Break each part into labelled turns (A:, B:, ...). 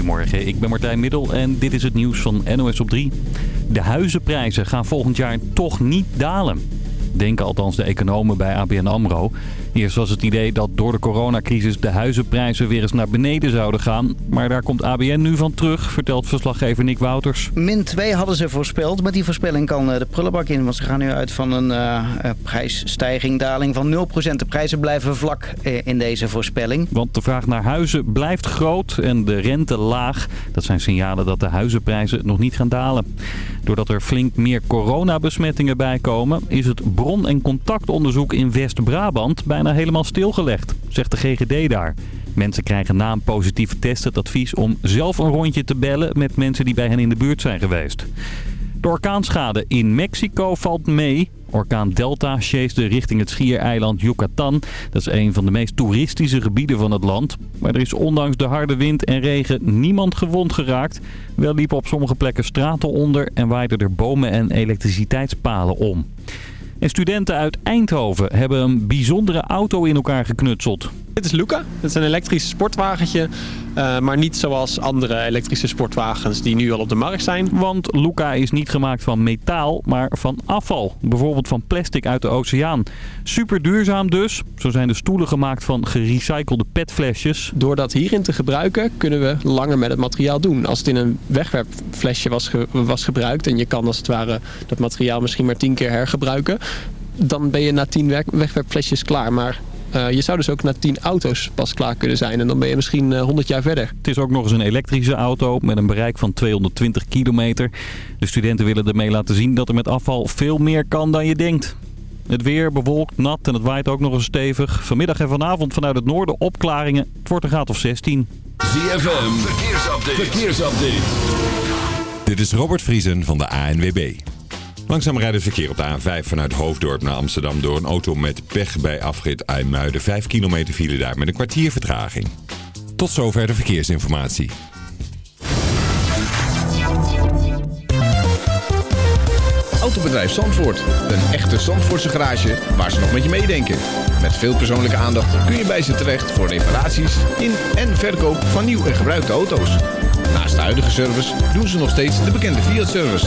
A: Goedemorgen, ik ben Martijn Middel en dit is het nieuws van NOS op 3. De huizenprijzen gaan volgend jaar toch niet dalen denken althans de economen bij ABN AMRO. Eerst was het idee dat door de coronacrisis de huizenprijzen weer eens naar beneden zouden gaan. Maar daar komt ABN nu van terug, vertelt verslaggever Nick Wouters.
B: Min 2 hadden ze voorspeld. Met die voorspelling kan eh, de prullenbak in. Want ze gaan nu uit van een uh, prijsstijging, daling van 0%. De prijzen blijven vlak in deze voorspelling.
A: Want de vraag naar huizen blijft groot en de rente laag. Dat zijn signalen dat de huizenprijzen nog niet gaan dalen. Doordat er flink meer coronabesmettingen bijkomen, is het bron- en contactonderzoek in West-Brabant bijna helemaal stilgelegd, zegt de GGD daar. Mensen krijgen na een positieve test het advies om zelf een rondje te bellen met mensen die bij hen in de buurt zijn geweest. De orkaanschade in Mexico valt mee. Orkaan Delta sjeesde richting het schiereiland Yucatan. Dat is een van de meest toeristische gebieden van het land. Maar er is ondanks de harde wind en regen niemand gewond geraakt. Wel liepen op sommige plekken straten onder en waaiden er bomen en elektriciteitspalen om. En studenten uit Eindhoven hebben een bijzondere auto in elkaar geknutseld.
C: Dit is Luca. Het is een elektrisch sportwagentje. Uh, maar niet zoals andere elektrische sportwagens die nu al op de markt zijn.
A: Want Luca is niet gemaakt van metaal, maar van afval. Bijvoorbeeld van plastic uit de oceaan. Super duurzaam dus. Zo zijn de stoelen gemaakt van gerecyclede petflesjes.
C: Door dat hierin te gebruiken kunnen we langer met het materiaal doen. Als het in een wegwerpflesje was, ge was gebruikt en je kan als het ware dat materiaal misschien maar tien keer hergebruiken dan ben je na tien wegwerpflesjes klaar. Maar uh, je zou dus ook na 10 auto's pas klaar kunnen zijn. En dan ben je misschien uh, 100 jaar verder.
A: Het is ook nog eens een elektrische auto met een bereik van 220 kilometer. De studenten willen ermee laten zien dat er met afval veel meer kan dan je denkt. Het weer bewolkt, nat en het waait ook nog eens stevig. Vanmiddag en vanavond vanuit het noorden opklaringen. Het wordt een graad of 16.
D: ZFM, verkeersupdate. verkeersupdate. Dit is Robert Vriesen van de ANWB. Langzaam rijdt het verkeer op de A5 vanuit Hoofddorp naar Amsterdam door een auto met pech bij afrit IJmuiden. 5 kilometer file daar met een kwartier vertraging. Tot zover de verkeersinformatie.
E: Autobedrijf Zandvoort. Een echte Zandvoortse garage waar ze nog met je meedenken. Met veel persoonlijke aandacht kun je bij ze terecht voor reparaties in en verkoop van nieuw en gebruikte auto's. Naast de huidige service doen ze nog steeds de bekende Fiat-service.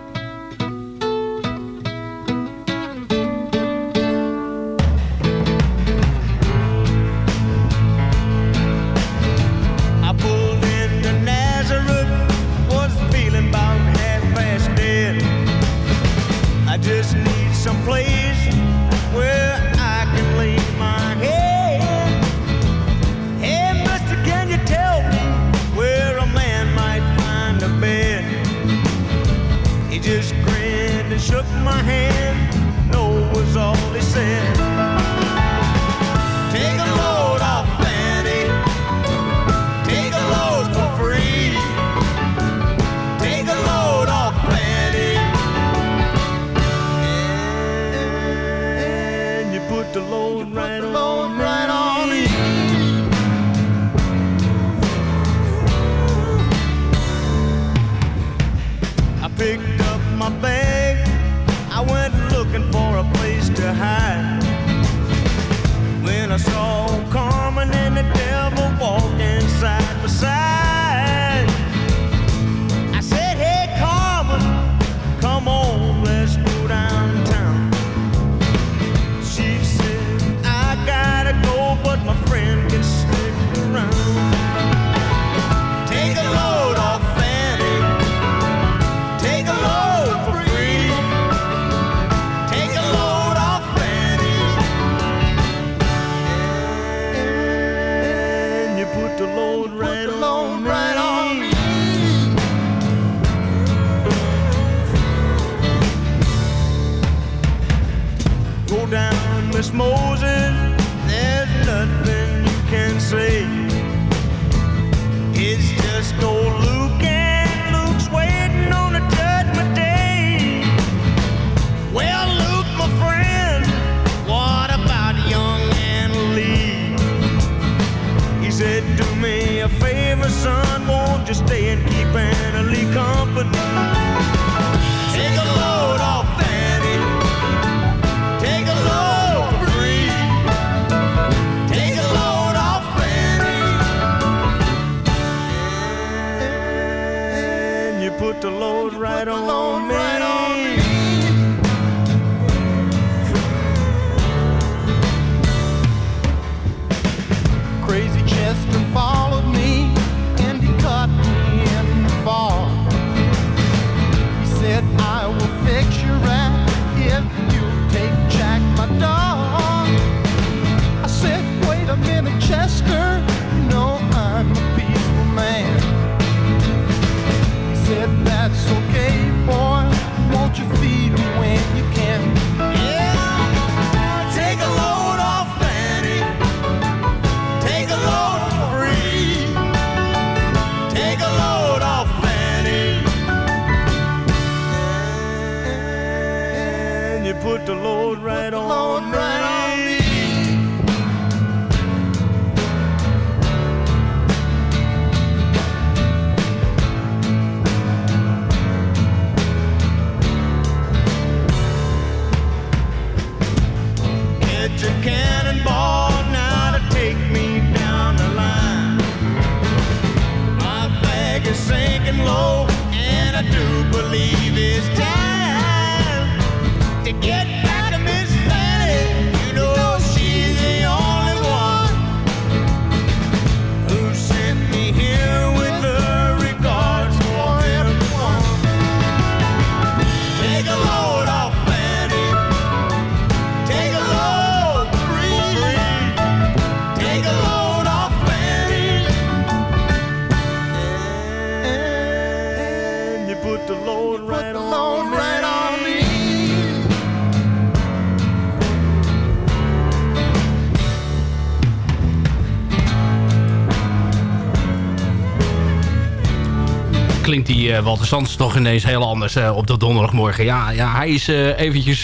F: Eh, Walter Sands toch ineens heel anders eh, op de donderdagmorgen. Ja, ja hij is eh, eventjes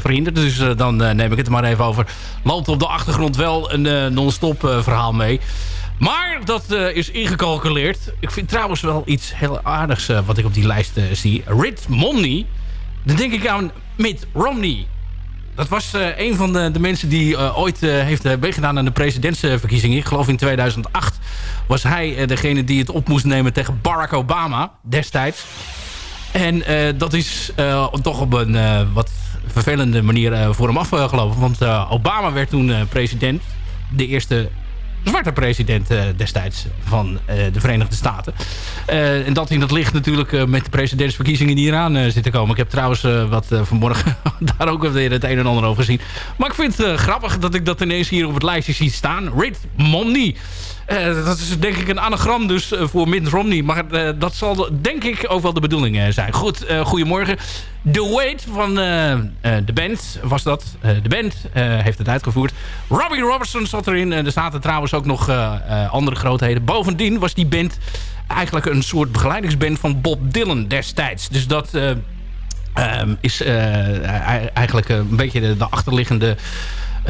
F: verhinderd, dus dan neem ik het er maar even over. Loopt op de achtergrond wel een non-stop verhaal mee. Maar dat is ingecalculeerd. Ik vind trouwens wel iets heel aardigs wat ik op die lijst zie. Rit Money. Dan denk ik aan Mitt Romney. Dat was eh, een van de, de mensen die eh, ooit eh, heeft meegedaan aan de presidentsverkiezingen. Ik geloof in 2008 was hij degene die het op moest nemen tegen Barack Obama destijds. En dat is toch op een wat vervelende manier voor hem afgelopen. Want Obama werd toen president. De eerste zwarte president eh, destijds van eh, de Verenigde Staten. Eh, en dat in dat licht natuurlijk met de presidentsverkiezingen die eraan zitten komen. Ik heb trouwens wat vanmorgen daar ook weer het een en ander over gezien. Maar ik vind het grappig dat ik dat ineens hier op het lijstje zie staan. Rit Romney. Eh, dat is denk ik een anagram dus eh, voor Mitt Romney. Maar eh, dat zal denk ik ook wel de bedoeling zijn. Goed, goedemorgen. The Wait van de band was dat. De band heeft het uitgevoerd. Robbie Robertson zat erin. Er zaten trouwens ook nog andere grootheden. Bovendien was die band eigenlijk een soort begeleidingsband van Bob Dylan destijds. Dus dat... eh, ehm, is eigenlijk een beetje de achterliggende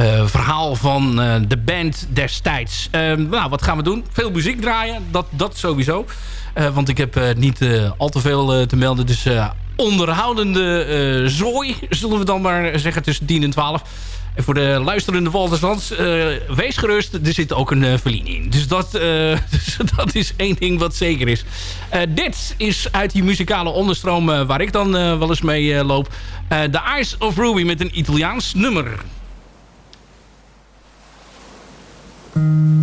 F: eh, verhaal van eh, de band destijds. Ehm, nou, wat gaan we doen? Veel muziek draaien, dat, dat sowieso. Eh, want ik heb niet al te veel te melden. Dus onderhoudende zooi, zullen we dan maar zeggen, tussen 10 en 12. En voor de luisterende Walterslands, wees gerust, er zit ook een uh, in. Dus dat, dus dat is één ding wat zeker is. Dit is uit die muzikale onderstroom waar ik dan wel eens mee loop. The Eyes of Ruby met een Italiaans nummer. Mm-hmm.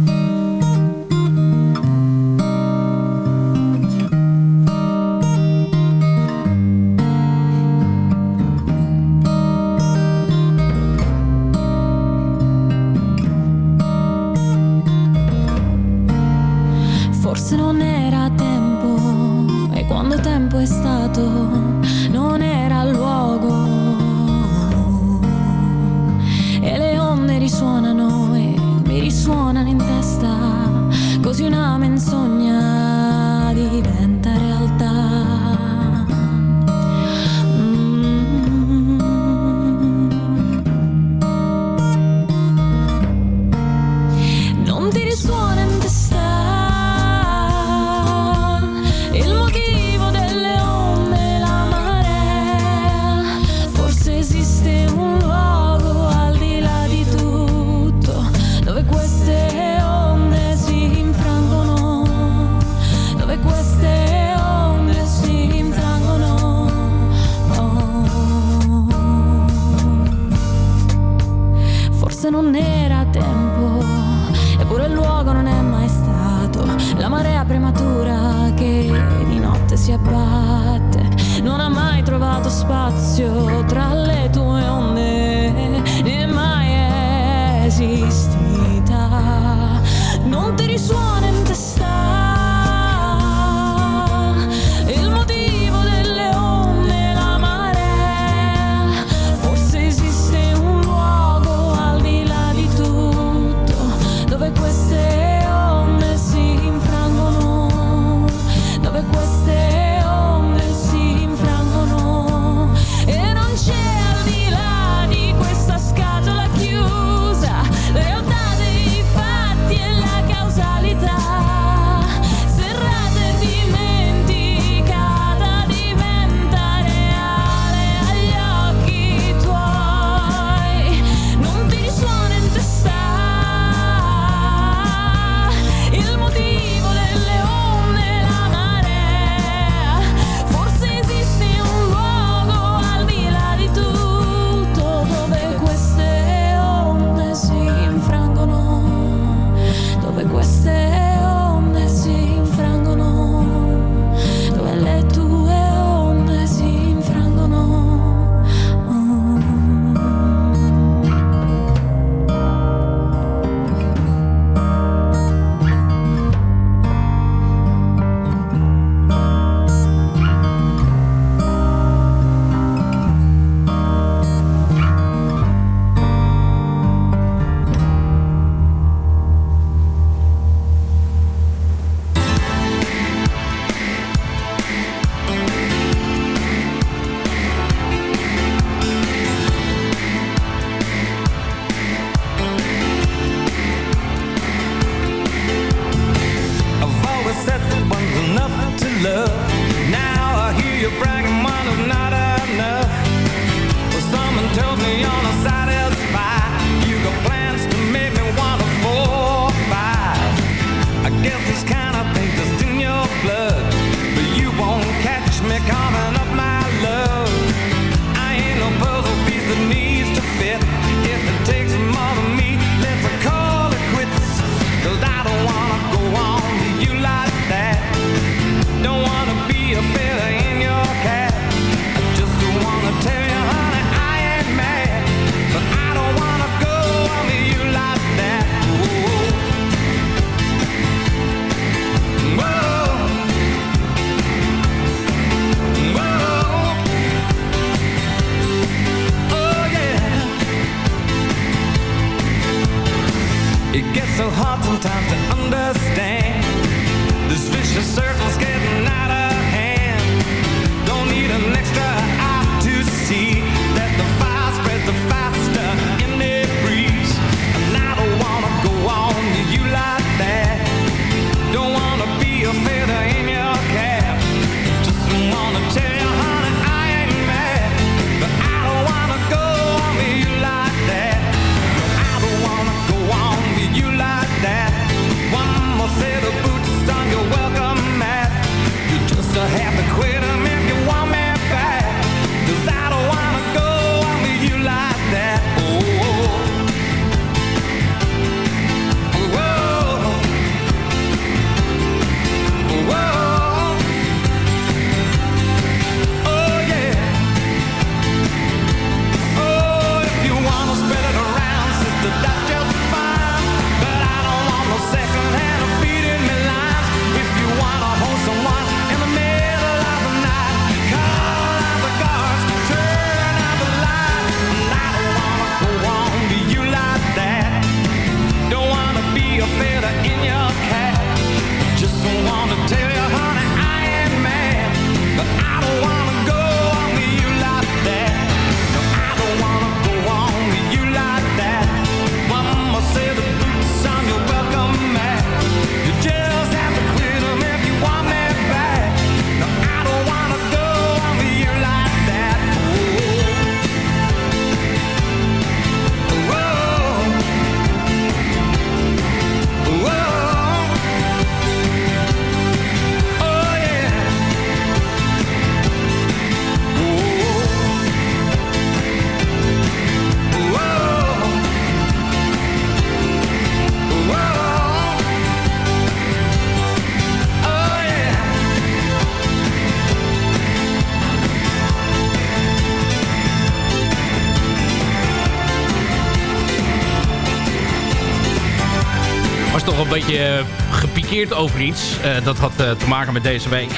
F: Beetje gepikeerd over iets. Eh, dat had eh, te maken met deze week.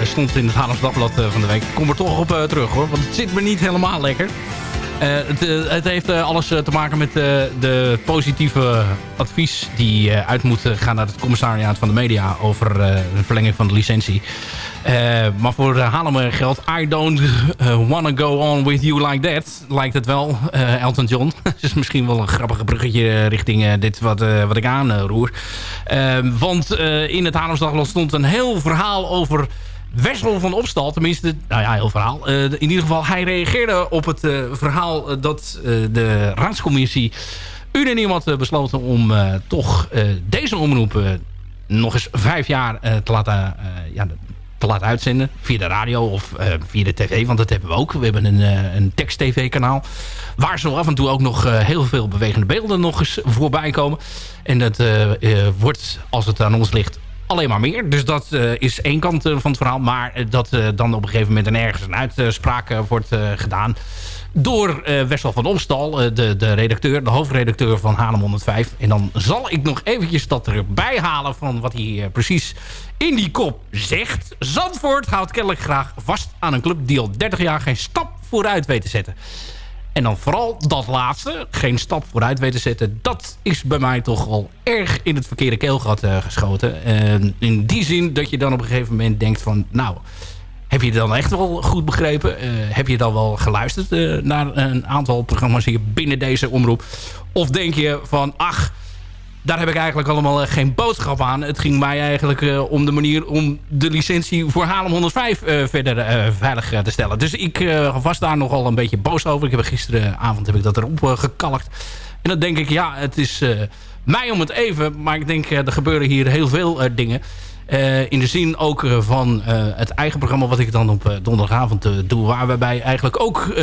F: Er stond in het Haarlems Dagblad van de week. Ik kom er toch op terug hoor, want het zit me niet helemaal lekker. Het, het heeft alles te maken met de positieve advies die uit moet gaan naar het commissariaat van de media over de verlenging van de licentie. Eh, maar voor Haarlem geldt, I don't uh, wanna go on with you like that. Lijkt het wel, eh, Elton John. Het is misschien wel een grappige bruggetje richting eh, dit wat, eh, wat ik aanroer. Eh, want eh, in het Haarlems Dagblad stond een heel verhaal over Wessel van Opstal, tenminste, nou ja, heel verhaal. Eh, in ieder geval, hij reageerde op het eh, verhaal eh, dat eh, de raadscommissie unaniem had eh, besloten om eh, toch eh, deze omroep eh, nog eens vijf jaar eh, te, laten, eh, ja, te laten uitzenden. Via de radio of eh, via de tv, want dat hebben we ook. We hebben een, eh, een tekst-tv-kanaal. Waar zo af en toe ook nog eh, heel veel bewegende beelden nog eens voorbij komen. En dat wordt, als het aan ons ligt, alleen maar meer. Dus dat is één kant van het verhaal. Maar dat dan op een gegeven moment en ergens een uitspraak wordt gedaan... door eh, Wessel van Opstal, eh, de, de redacteur, de hoofdredacteur van Haarlem 105. En dan zal ik nog eventjes dat erbij halen van wat hij eh, precies in die kop zegt. Zandvoort houdt kennelijk graag vast aan een club die al 30 jaar geen stap vooruit weet te zetten. En dan vooral dat laatste, geen stap vooruit weten zetten... dat is bij mij toch al erg in het verkeerde keelgat eh, geschoten. En in die zin dat je dan op een gegeven moment denkt van... nou, heb je dan echt wel goed begrepen? Eh, heb je dan wel geluisterd eh, naar een aantal programma's hier binnen deze omroep? Of denk je van, ach... Daar heb ik eigenlijk allemaal eh, geen boodschap aan. Het ging mij eigenlijk om de manier om de licentie voor Haarlem 105 eh, verder veilig te stellen. Dus ik was daar nogal een beetje boos over. Ik heb gisteravond heb ik dat erop gekalkt. En dan denk ik, ja, het is mij om het even. Maar ik denk, er gebeuren hier heel veel dingen. Eh, in de zin ook eh, van eh, het eigen programma wat ik dan op donderdagavond doe. Waar we bij eigenlijk ook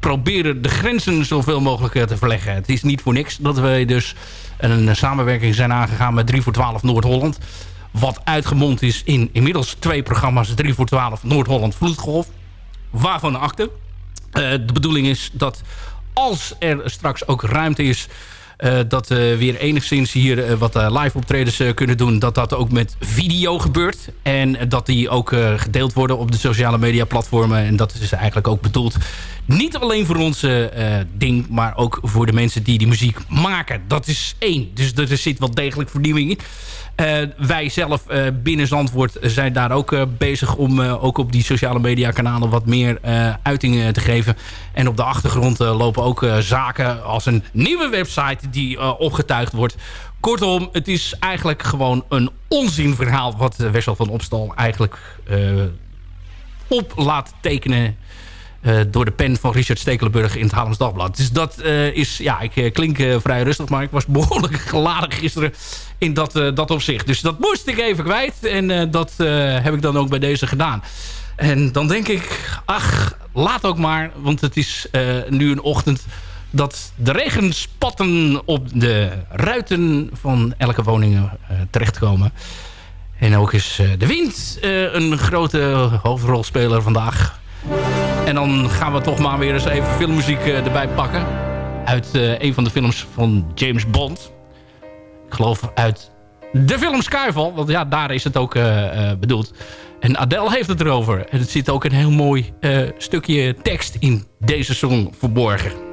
F: proberen de grenzen zoveel mogelijk te verleggen. Het is niet voor niks dat we dus een samenwerking zijn aangegaan met 3 voor 12 Noord-Holland. Wat uitgemond is in inmiddels twee programma's 3 voor 12 Noord-Holland Vloedgolf. Waarvan. Eh, de bedoeling is dat als er straks ook ruimte is... eh, dat we weer enigszins hier eh, wat eh, live optredens eh, kunnen doen... dat dat ook met video gebeurt. En eh, dat die ook eh, gedeeld worden op de sociale media platformen. En dat is eigenlijk ook bedoeld niet alleen voor eh, eh, ding... maar ook voor de mensen die die muziek maken. Dat is één. Dus er zit wel degelijk vernieuwing in. Eh, wij zelf eh, binnen Zandvoort zijn daar ook eh, bezig om ook op die sociale media kanalen wat meer uiting eh, te geven. En op de achtergrond lopen ook zaken als een nieuwe website die opgetuigd wordt. Kortom, het is eigenlijk gewoon een onzinverhaal wat Wessel van Opstal eigenlijk op laat tekenen door de pen van Richard Stekelenburg in het Haarlems Dagblad. Dus dat is, ja, ik klink vrij rustig, maar ik was behoorlijk geladen gisteren in dat, eh, dat opzicht. Dus dat moest ik even kwijt en eh, dat eh, heb ik dan ook bij deze gedaan. En dan denk ik, ach, laat ook maar, want het is nu een ochtend dat de regenspatten op de ruiten van elke woning terechtkomen. En ook is de wind een grote hoofdrolspeler vandaag. En dan gaan we toch maar weer eens even filmmuziek erbij pakken. Uit een van de films van James Bond. Ik geloof uit de film Skyfall. Want ja, daar is het ook eh, eh, bedoeld. En Adele heeft het erover. En er zit ook een heel mooi eh, stukje tekst in deze song verborgen.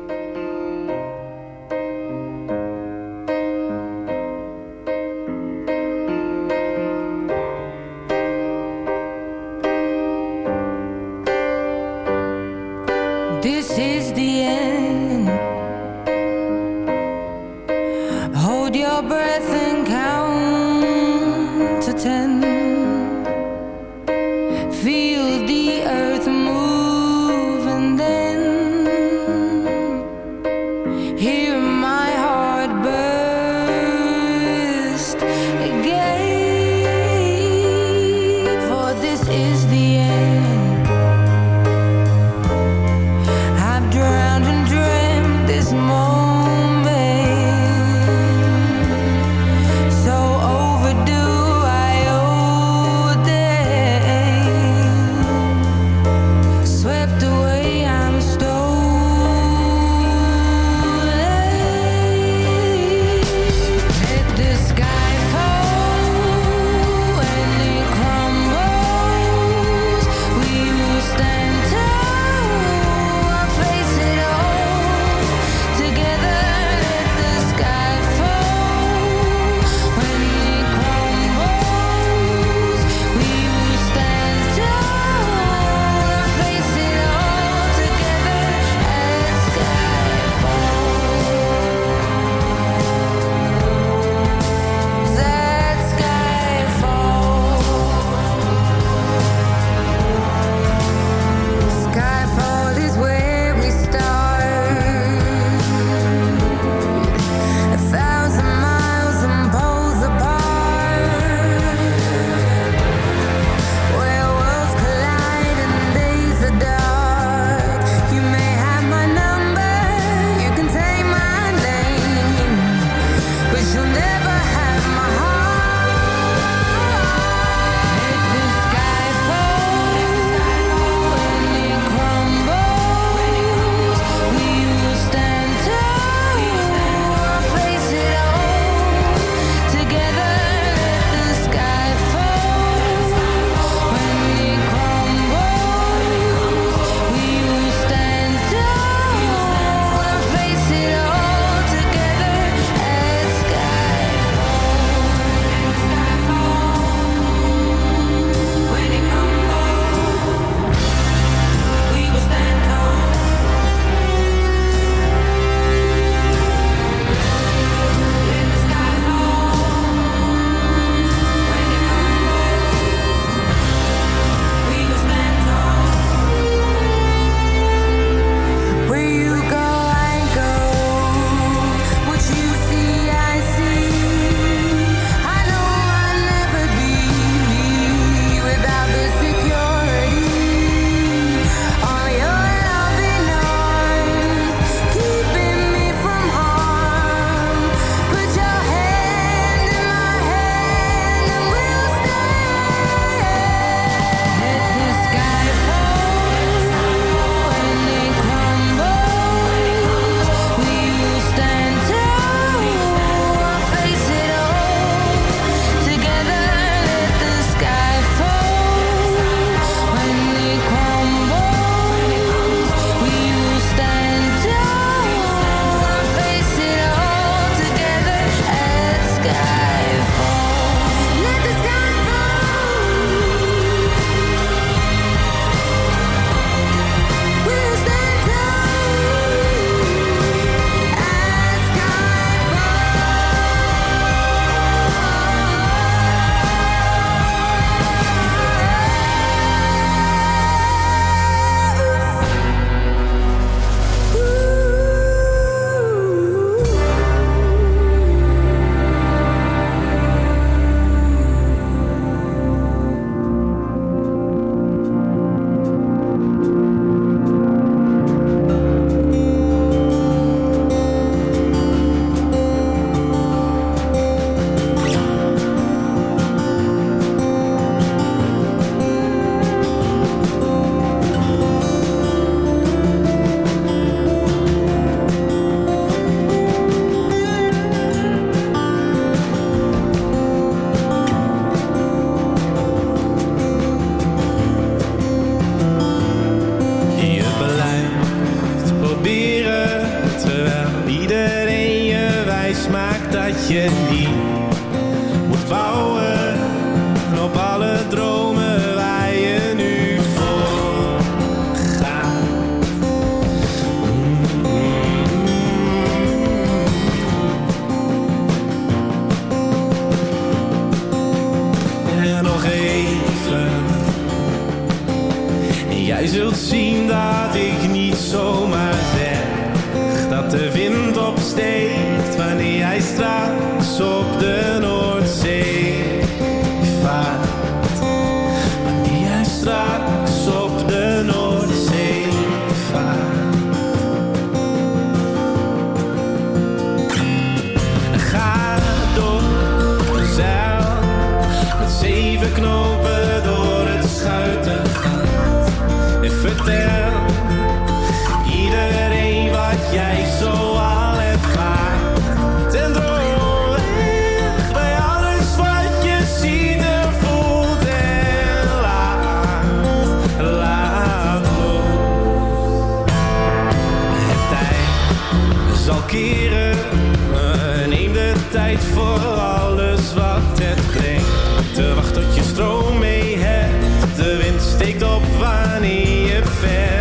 G: Steekt op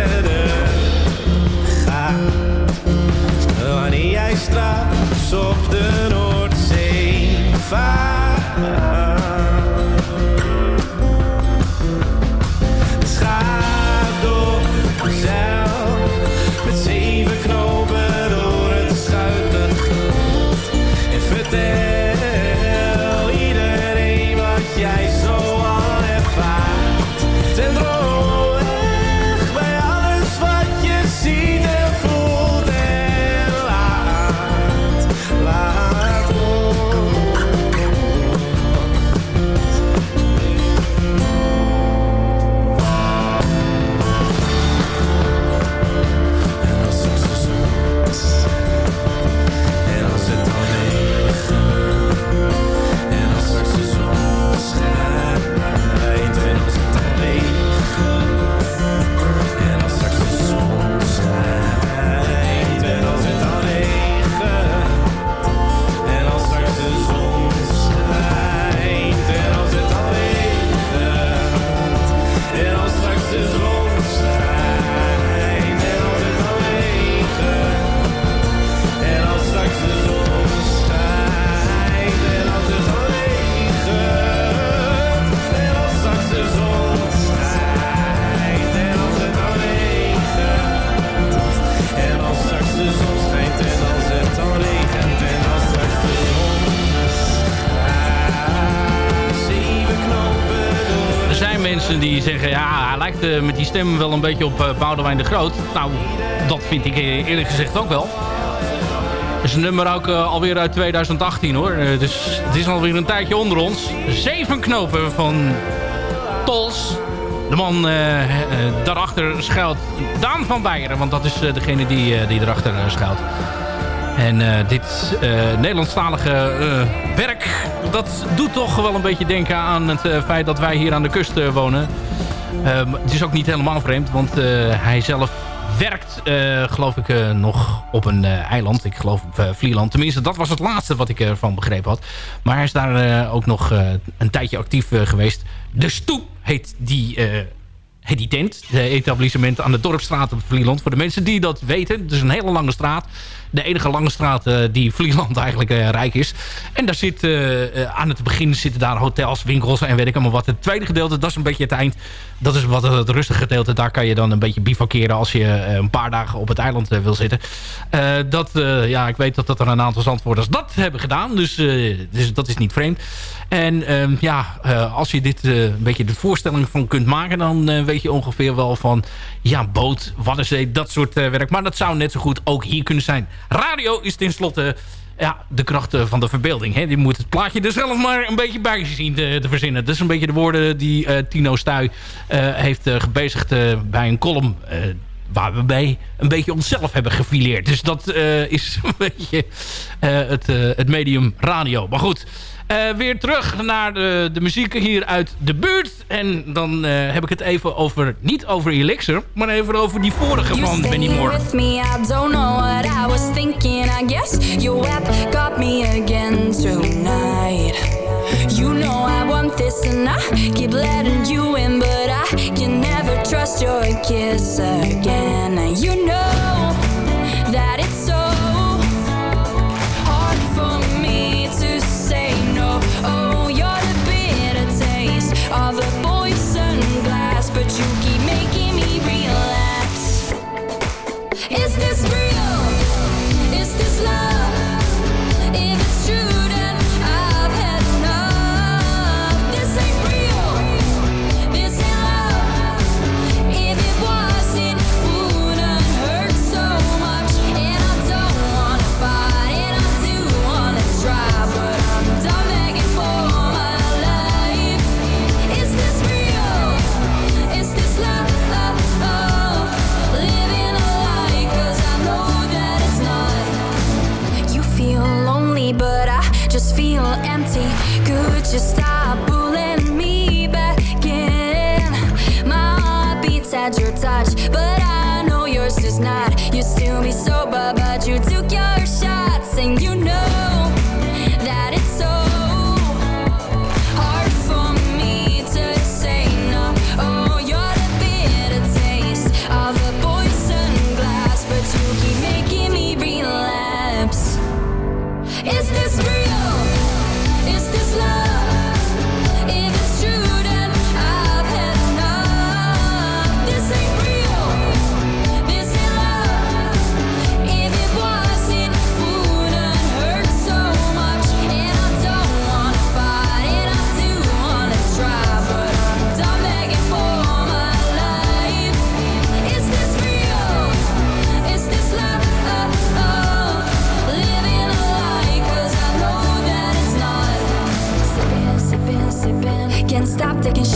F: die zeggen, ja, hij lijkt eh, met die stem wel een beetje op uh, Boudewijn de Groot. Nou, dat vind ik eh, eerlijk gezegd ook wel. is een nummer ook eh, alweer uit 2018 hoor. Eh, dus het is alweer een tijdje onder ons. Zeven knopen van Tols. De man eh, eh, daarachter schuilt Daan van Beieren. Want dat is eh, degene die, eh, die erachter eh, schuilt. En eh, dit eh, Nederlandstalige eh, werk, dat doet toch wel een beetje denken aan het feit dat wij hier aan de kust wonen. Ehm, het is ook niet helemaal vreemd, want hij zelf werkt, geloof ik, nog op een eiland. Ik geloof op Vlieland. Tenminste, dat was het laatste wat ik ervan begrepen had. Maar hij is daar ook nog een tijdje actief geweest. De Stoep heet die... die tent, de etablissement aan de Dorpstraat op Vlieland. Voor de mensen die dat weten, het is een hele lange straat. De enige lange straat eh, die Vlieland eigenlijk eh, rijk is. En daar zit, eh, aan het begin zitten daar hotels, winkels en weet ik allemaal wat. Het tweede gedeelte, dat is een beetje het eind. Dat is wat het rustige gedeelte. Daar kan je dan een beetje bivakeren als je een paar dagen op het eiland wil zitten. Dat, ja, ik weet dat, dat er een aantal zandwoorders dat hebben gedaan. Dus, dus dat is niet vreemd. En ehm, ja, eh, als je dit eh, een beetje de voorstelling van kunt maken... dan eh, weet je ongeveer wel van... ja, boot, Waddenzee, dat soort werk. Maar dat zou net zo goed ook hier kunnen zijn. Radio is tenslotte ja, de kracht van de verbeelding. Hè? Je moet het plaatje er zelf maar een beetje bij zien te, verzinnen. Dat is een beetje de woorden die Tino Stuy heeft eh, gebezigd bij een column... waar we bij een beetje onszelf hebben gefileerd. Dus dat is een beetje het, het medium radio. Maar goed, uh, weer terug naar de, de, muziek hier uit de buurt. En dan uh, heb ik het even over, niet over Elixir, maar even over die vorige van Benny Moore.
H: with me, I don't know what I was thinking. I guess your web got me again tonight. You know I want this and I keep letting you in. But I can never trust your kiss again. You know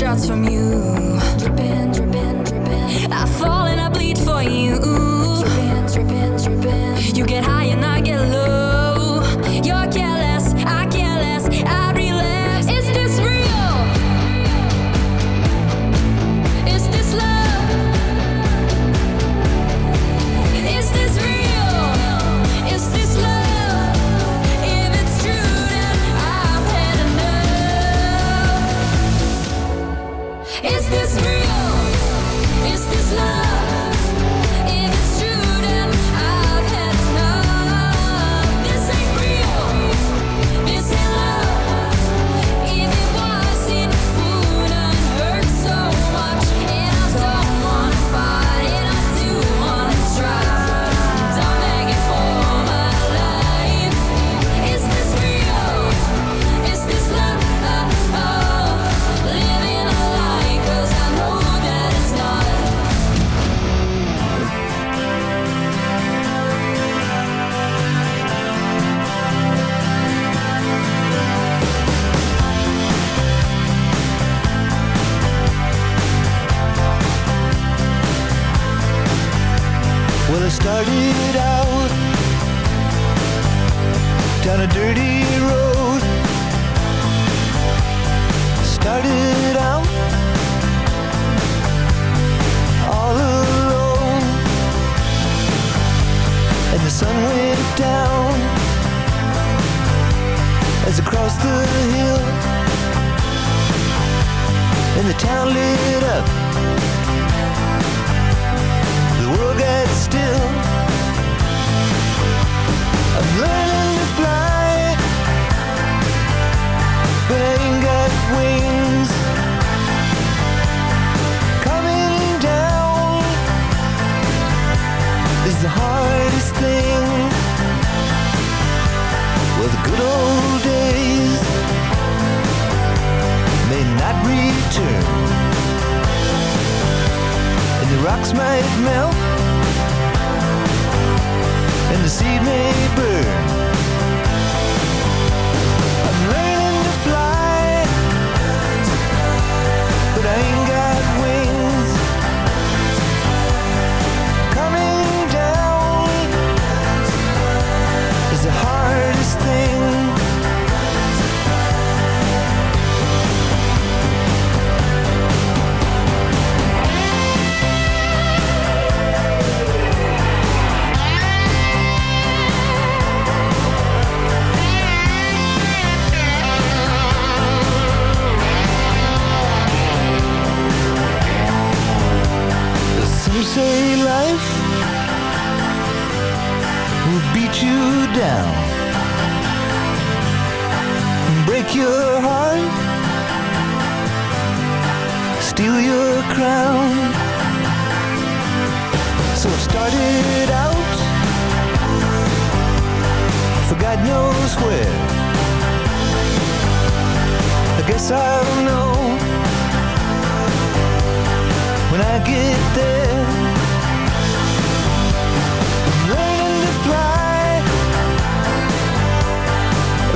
H: shots from you.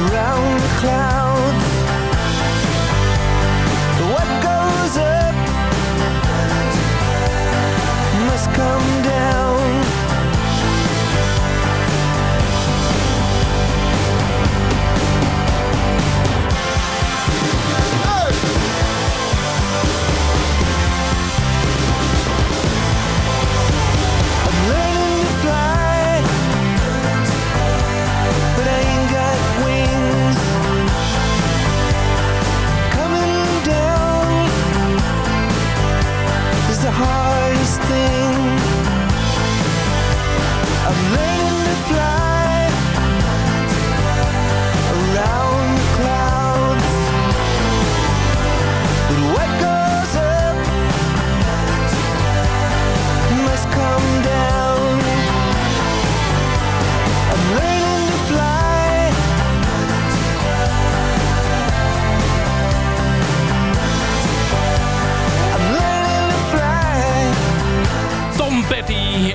I: Around the clouds.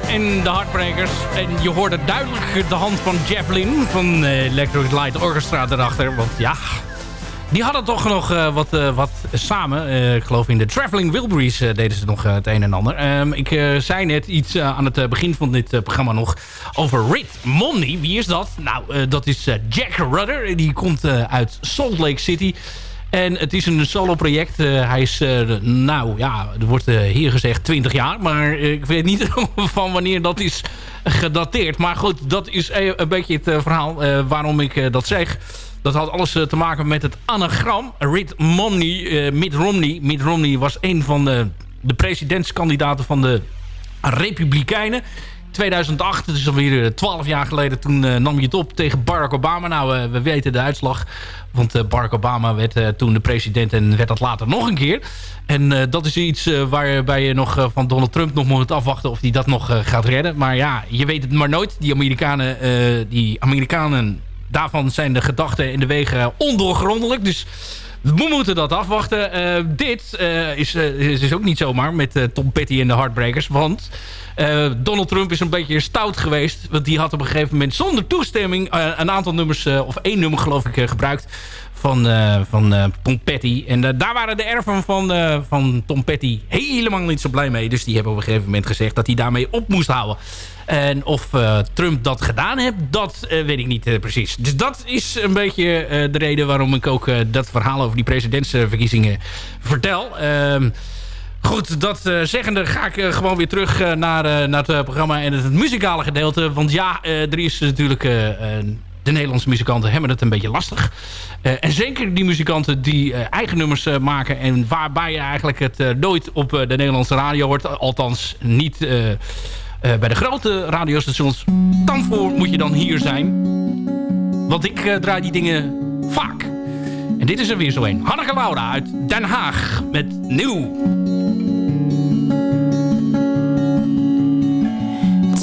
F: En de Heartbreakers. En je hoorde duidelijk de hand van Jeff Lynne van eh, Electric Light Orchestra erachter. Want ja, die hadden toch nog eh, wat, eh, wat samen. Ik geloof in de Traveling Wilburys deden ze nog het een en ander. Ehm, ik zei net iets aan het begin van dit programma nog over Rit Money. Wie is dat? Nou, dat is Jack Rudder. Die komt uit Salt Lake City. En het is een solo-project. Eh, hij is, eh, nou ja, er wordt eh, hier gezegd 20 jaar. Maar ik weet niet van wanneer dat is gedateerd. Maar goed, dat is een beetje het verhaal waarom ik dat zeg. Dat had alles te maken met het anagram. Mitt Romney, Mitt Romney. Mitt Romney was een van de, de presidentskandidaten van de Republikeinen. 2008, dat is alweer 12 jaar geleden, toen eh, nam je het op tegen Barack Obama. Nou, eh, we weten de uitslag. Want eh, Barack Obama werd eh, toen de president en werd dat later nog een keer. En eh, dat is iets eh, waarbij je nog eh, van Donald Trump nog moet afwachten of hij dat nog eh, gaat redden. Maar ja, je weet het maar nooit. Die Amerikanen, eh, die Amerikanen daarvan zijn de gedachten en de wegen ondoorgrondelijk. Dus we moeten dat afwachten. Eh, dit eh, is, eh, is, ook niet zomaar met eh, Tom Petty en de Heartbreakers. Want eh, Donald Trump is een beetje stout geweest. Want die had op een gegeven moment zonder toestemming... eh, een aantal nummers, eh, of één nummer geloof ik, gebruikt... van, eh, van Tom Petty. En daar waren de erven van, van Tom Petty helemaal niet zo blij mee. Dus die hebben op een gegeven moment gezegd... dat hij daarmee op moest houden. En of Trump dat gedaan heeft, dat weet ik niet precies. Dus dat is een beetje de reden waarom ik ook dat verhaal over die presidentsverkiezingen vertel. Goed, dat eh, zeggende ga ik eh, gewoon weer terug eh, naar, naar het programma en het, het muzikale gedeelte. Want ja, er is natuurlijk... de Nederlandse muzikanten hebben het een beetje lastig. En zeker die muzikanten die eigen nummers maken... en waarbij je eigenlijk het nooit op de Nederlandse radio hoort. Althans, niet... bij de grote radiostations. Dan voor moet je dan hier zijn. Want ik draai die dingen vaak. En dit is er weer zo een. Hanneke Laura uit Den Haag met Nieuw.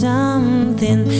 J: something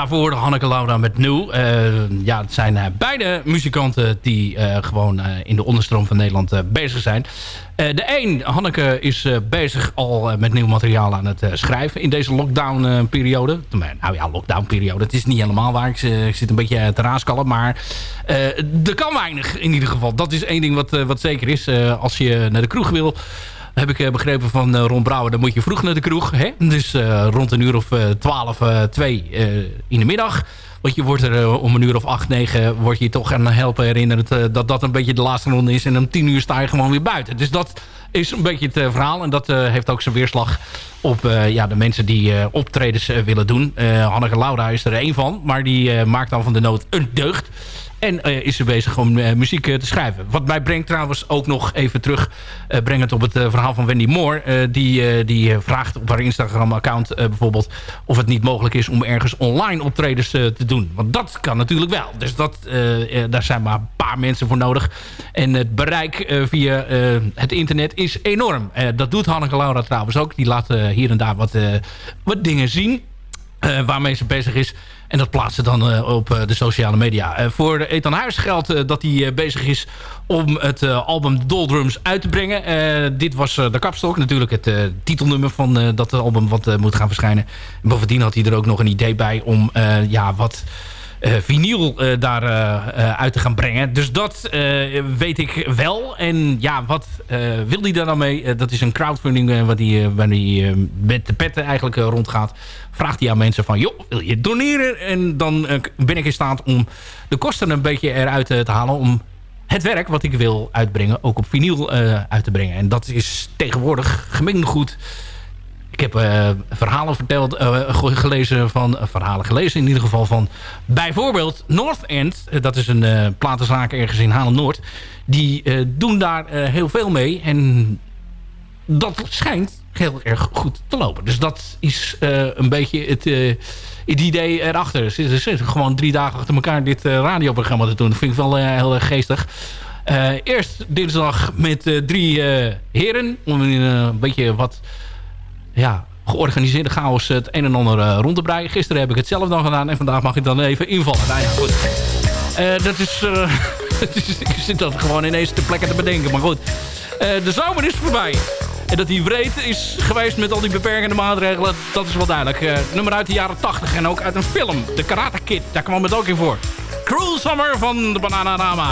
F: daarvoor Hanneke Laura met Nieuw. Eh, ja, het zijn eh, beide muzikanten die eh, gewoon in de onderstroom van Nederland bezig zijn. de een, Hanneke, is bezig al met nieuw materiaal aan het schrijven in deze lockdown-periode. nou ja, lockdown-periode, het is niet helemaal waar. Ik, ik zit een beetje te raaskallen, maar er kan weinig in ieder geval. Dat is één ding wat, wat zeker is. als je naar de kroeg wil heb ik eh, begrepen van eh, Ron Brouwer, dan moet je vroeg naar de kroeg. Hè? Dus eh, rond een uur of 12, 2 eh, in de middag. Want je wordt er om een uur of 8, 9 word je toch aan helpen herinnerd dat dat een beetje de laatste ronde is. En om 10 uur sta je gewoon weer buiten. Dus dat is een beetje het verhaal. En dat heeft ook zijn weerslag op ja, de mensen die optredens willen doen. Hanneke Laura is er één van. Maar die maakt dan van de nood een deugd. En eh, is ze bezig om eh, muziek eh, te schrijven. Wat mij brengt trouwens ook nog even terug... brengend op het verhaal van Wendy Moore. die die vraagt op haar Instagram-account bijvoorbeeld... of het niet mogelijk is om ergens online optredens te doen. Want dat kan natuurlijk wel. Dus dat, daar zijn maar een paar mensen voor nodig. En het bereik via het internet is enorm. Dat doet Hanneke Laura trouwens ook. Die laat hier en daar wat, wat dingen zien. waarmee ze bezig is. En dat plaatst ze dan eh, op eh, de sociale media. Eh, voor Ethan Huis geldt dat hij bezig is om het album Doldrums uit te brengen. Dit was de kapstok. Natuurlijk het titelnummer van dat album wat moet gaan verschijnen. En bovendien had hij er ook nog een idee bij om ja, wat vinyl eh, daar eh, eh, uit te gaan brengen. Dus dat eh, weet ik wel. En ja, wat eh, wil hij daar dan mee? Eh, dat is een crowdfunding eh, waar hij, waar hij eh, met de petten eigenlijk eh, rondgaat. Vraagt hij aan mensen van, joh, wil je doneren? En dan eh, ben ik in staat om de kosten een beetje eruit eh, te halen... om het werk wat ik wil uitbrengen ook op vinyl eh, uit te brengen. En dat is tegenwoordig gemengd goed... Ik heb eh, verhalen verteld, eh, ge- gelezen van eh, verhalen gelezen in ieder geval van bijvoorbeeld North End. Dat is een platenzaak ergens in Haarlem-Noord. Die doen daar heel veel mee en dat schijnt heel erg goed te lopen. Dus dat is een beetje het, het idee erachter. Ze zitten gewoon drie dagen achter elkaar dit radioprogramma te doen. Dat vind ik wel heel erg geestig. Eerst dinsdag met drie heren. Om een beetje wat ja, georganiseerde chaos het een en ander eh, rond te breien. Gisteren heb ik het zelf dan gedaan en vandaag mag ik dan even invallen. Nou ja, goed. Eh, dat is... eh, het is- ik zit dat gewoon ineens te plekken te bedenken. Maar goed, de zomer is voorbij. En dat hij wreed is geweest met al die beperkende maatregelen, dat is wel duidelijk. Nummer uit de jaren 80 en ook uit een film. De Karate Kid, daar kwam het ook in voor. Cruel Summer van de Bananarama.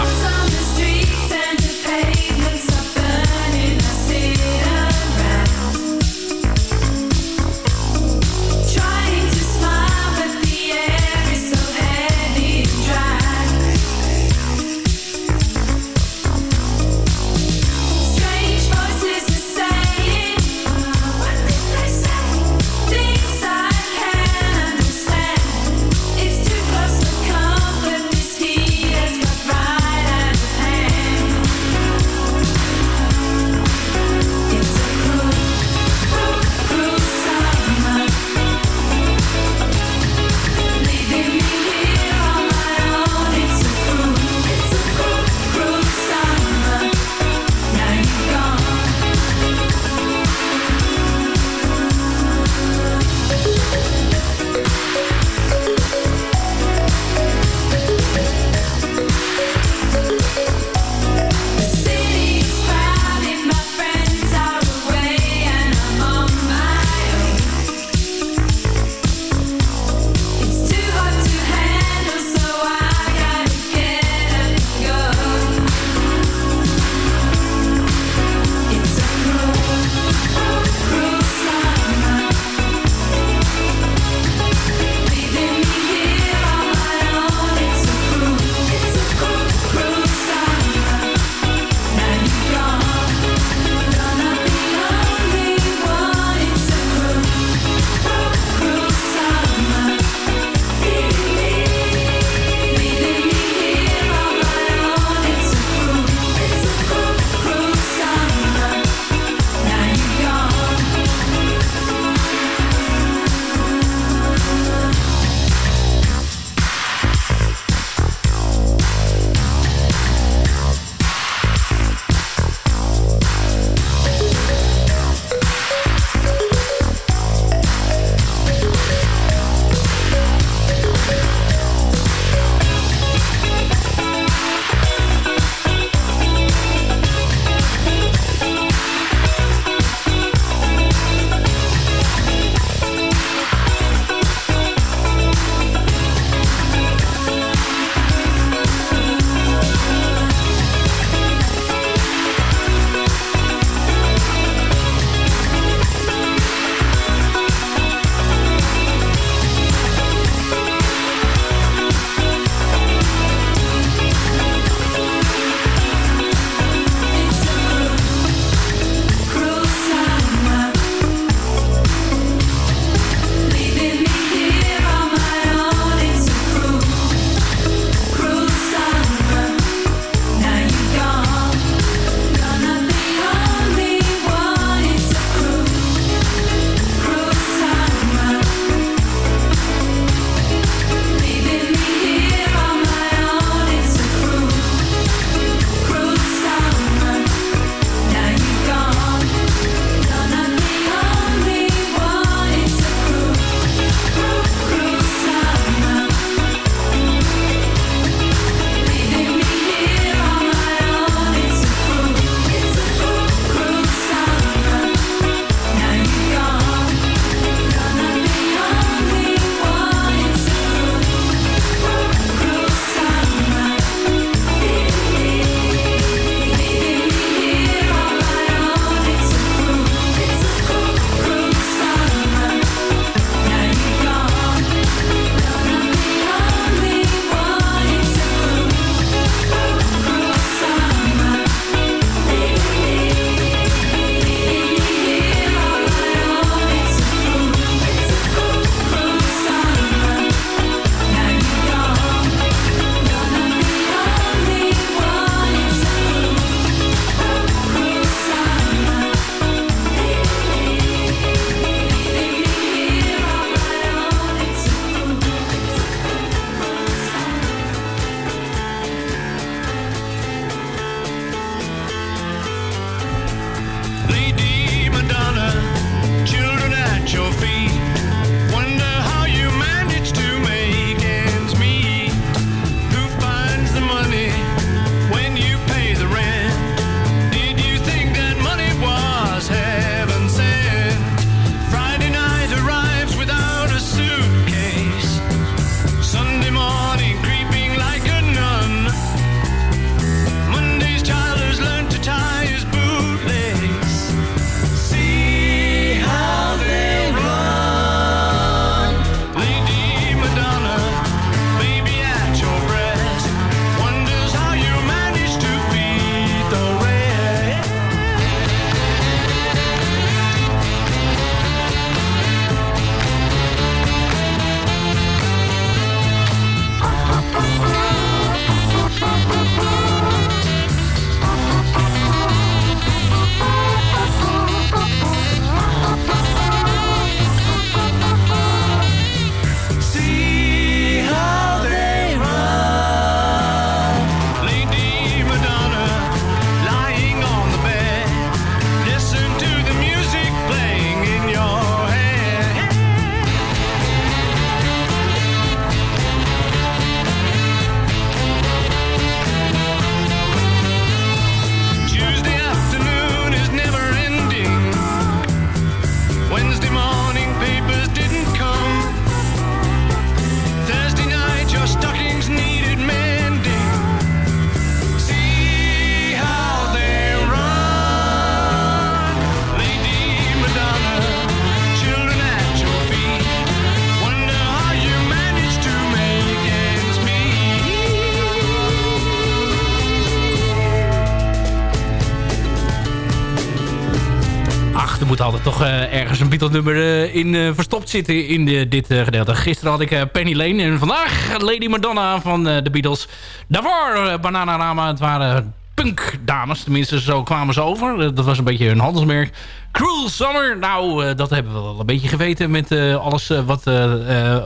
J: Ergens een Beatle-nummer eh, in eh, verstopt zitten in dit eh, gedeelte. Gisteren had ik Penny Lane en vandaag Lady Madonna van de Beatles. Daarvoor Bananarama. Het waren punkdames, tenminste zo kwamen ze over. Dat was een beetje hun handelsmerk. Cruel Summer, nou, dat hebben we wel een beetje geweten... met alles wat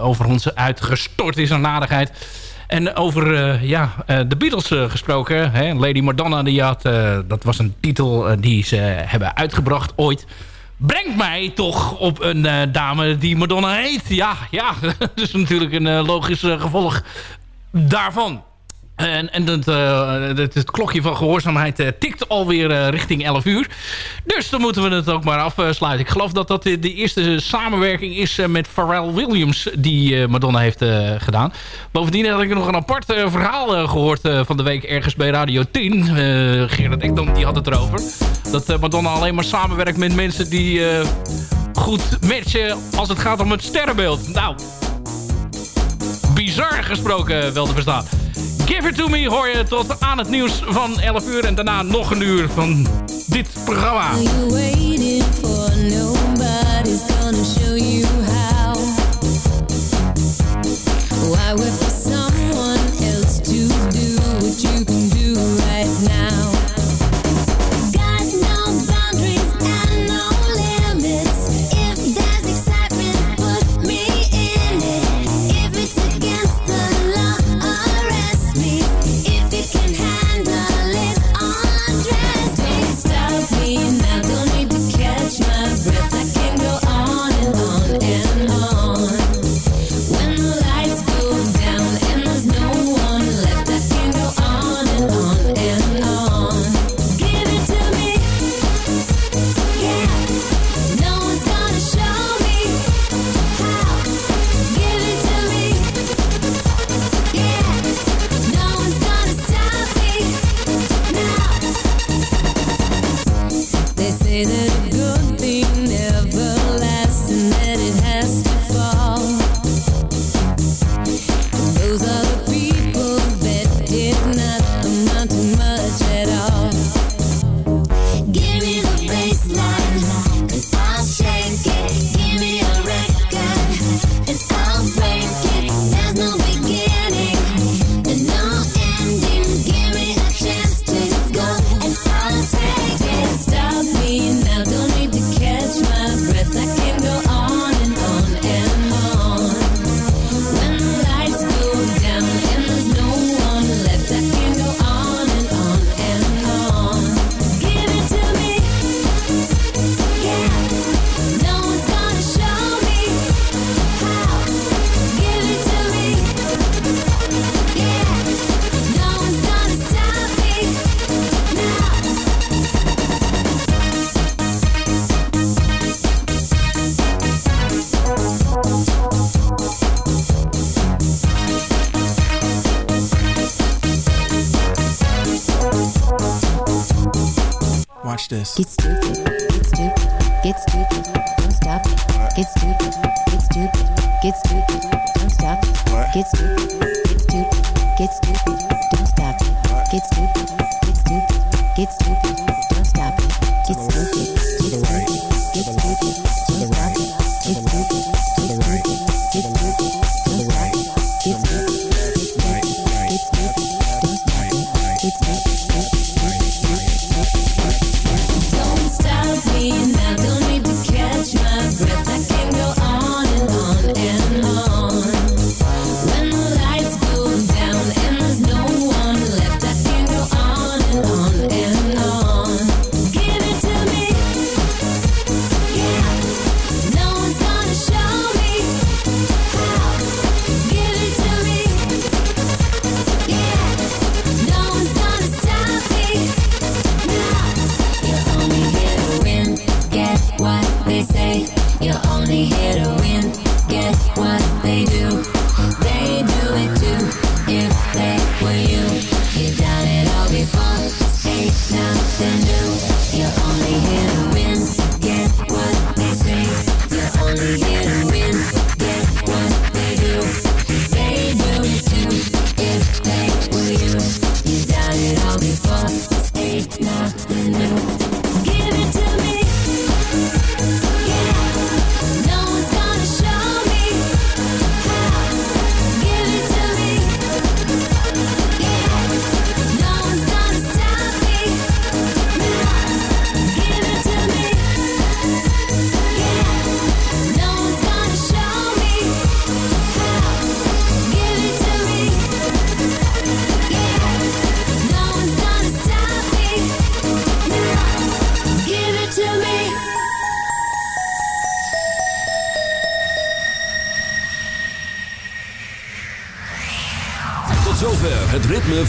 J: over ons uitgestort is aan nadigheid. En over ja, de Beatles gesproken. Hè? Lady Madonna, die had, dat was een titel die ze hebben uitgebracht ooit. Brengt mij toch op een eh, dame die Madonna heet. Ja, ja, dat is natuurlijk een eh, logisch eh, gevolg daarvan. En, en het, eh, het, klokje van gehoorzaamheid eh, tikt alweer eh, richting 11 uur. Dus dan moeten we het ook maar afsluiten. Ik geloof dat dat de, eerste samenwerking is met Pharrell Williams... die Madonna heeft gedaan. Bovendien had ik nog een apart verhaal eh, gehoord eh, van de week ergens bij Radio 10. Eh Gerard Ekdom die had het erover. Dat Madonna alleen maar samenwerkt met mensen die goed matchen... als het gaat om het sterrenbeeld. Nou, bizar gesproken wel te verstaan. Give It To Me hoor je tot aan het nieuws van 11 uur. En daarna nog een uur van dit programma.